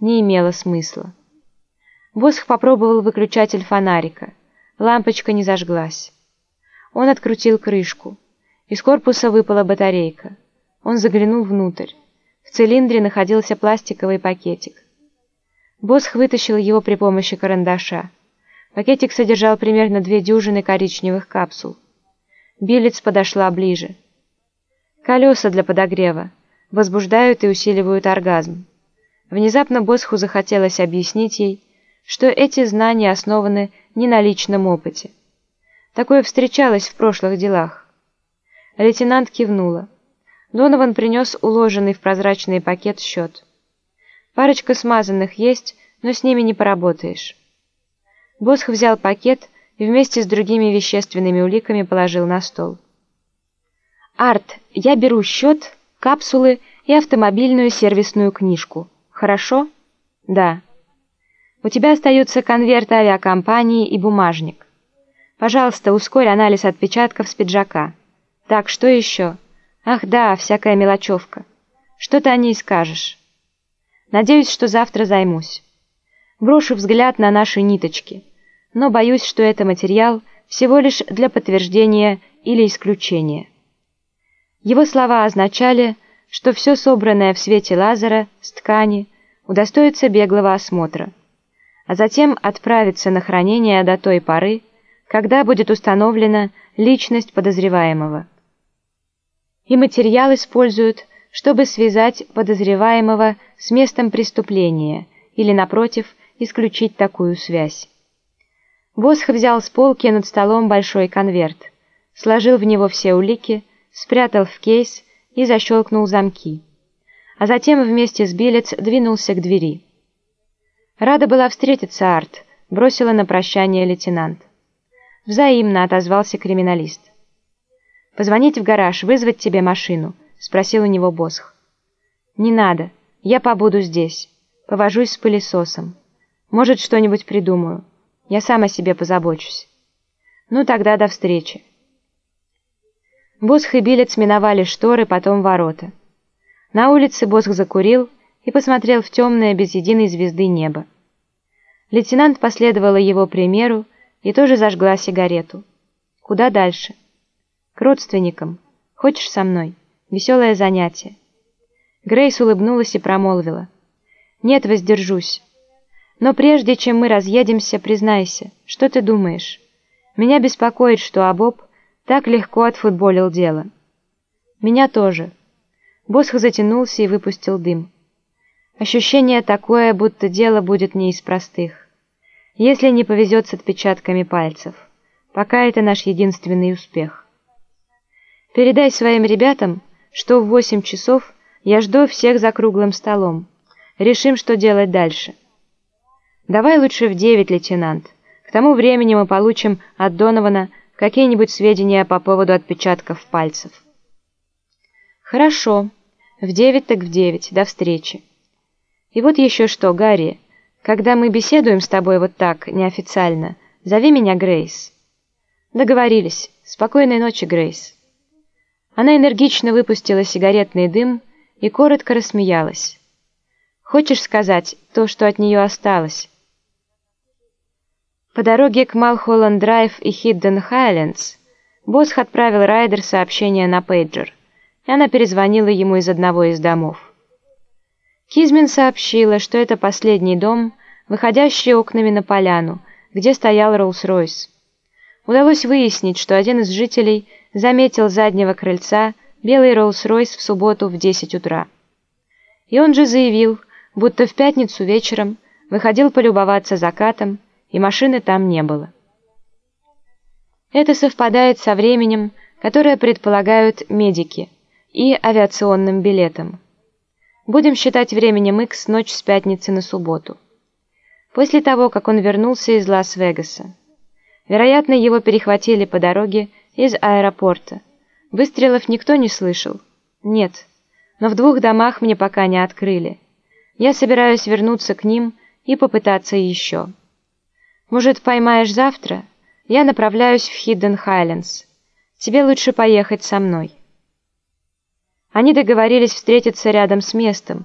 не имело смысла. Босх попробовал выключатель фонарика. Лампочка не зажглась. Он открутил крышку. Из корпуса выпала батарейка. Он заглянул внутрь. В цилиндре находился пластиковый пакетик. Босх вытащил его при помощи карандаша. Пакетик содержал примерно две дюжины коричневых капсул. Билец подошла ближе. Колеса для подогрева. Возбуждают и усиливают оргазм. Внезапно Босху захотелось объяснить ей, что эти знания основаны не на личном опыте. Такое встречалось в прошлых делах. Лейтенант кивнула. Донован принес уложенный в прозрачный пакет счет. Парочка смазанных есть, но с ними не поработаешь. Босх взял пакет и вместе с другими вещественными уликами положил на стол. «Арт, я беру счет, капсулы и автомобильную сервисную книжку. Хорошо?» «Да». «У тебя остаются конверт авиакомпании и бумажник. Пожалуйста, ускорь анализ отпечатков с пиджака. Так, что еще?» «Ах да, всякая мелочевка. Что ты о ней скажешь?» «Надеюсь, что завтра займусь. Брошу взгляд на наши ниточки, но боюсь, что это материал всего лишь для подтверждения или исключения». Его слова означали, что все собранное в свете лазера с ткани удостоится беглого осмотра, а затем отправится на хранение до той поры, когда будет установлена личность подозреваемого и материал используют, чтобы связать подозреваемого с местом преступления или, напротив, исключить такую связь. Босх взял с полки над столом большой конверт, сложил в него все улики, спрятал в кейс и защелкнул замки. А затем вместе с Билец двинулся к двери. «Рада была встретиться, Арт», — бросила на прощание лейтенант. Взаимно отозвался криминалист. «Позвонить в гараж, вызвать тебе машину?» — спросил у него Босх. «Не надо, я побуду здесь. Повожусь с пылесосом. Может, что-нибудь придумаю. Я сам о себе позабочусь. Ну, тогда до встречи». Босх и Билец миновали шторы, потом ворота. На улице Босх закурил и посмотрел в темное без единой звезды небо. Лейтенант последовала его примеру и тоже зажгла сигарету. Куда дальше? К родственникам. Хочешь со мной? Веселое занятие. Грейс улыбнулась и промолвила. Нет, воздержусь. Но прежде чем мы разъедемся, признайся, что ты думаешь? Меня беспокоит, что Абоб так легко отфутболил дело. Меня тоже. Босх затянулся и выпустил дым. Ощущение такое, будто дело будет не из простых. Если не повезет с отпечатками пальцев. Пока это наш единственный успех. Передай своим ребятам, что в восемь часов я жду всех за круглым столом. Решим, что делать дальше. Давай лучше в девять, лейтенант. К тому времени мы получим от Донована какие-нибудь сведения по поводу отпечатков пальцев. Хорошо. В девять так в девять. До встречи. И вот еще что, Гарри. Когда мы беседуем с тобой вот так, неофициально, зови меня Грейс. Договорились. Спокойной ночи, Грейс. Она энергично выпустила сигаретный дым и коротко рассмеялась. «Хочешь сказать то, что от нее осталось?» По дороге к Малхолланд-Драйв и Хидден Хайлендс Босх отправил Райдер сообщение на пейджер, и она перезвонила ему из одного из домов. Кизмин сообщила, что это последний дом, выходящий окнами на поляну, где стоял Роллс-Ройс. Удалось выяснить, что один из жителей заметил заднего крыльца белый Роллс-Ройс в субботу в 10 утра. И он же заявил, будто в пятницу вечером выходил полюбоваться закатом, и машины там не было. Это совпадает со временем, которое предполагают медики, и авиационным билетом. Будем считать временем X ночь с пятницы на субботу. После того, как он вернулся из Лас-Вегаса. Вероятно, его перехватили по дороге из аэропорта. Выстрелов никто не слышал? Нет. Но в двух домах мне пока не открыли. Я собираюсь вернуться к ним и попытаться еще. Может, поймаешь завтра? Я направляюсь в Хидден Хайлендс. Тебе лучше поехать со мной. Они договорились встретиться рядом с местом,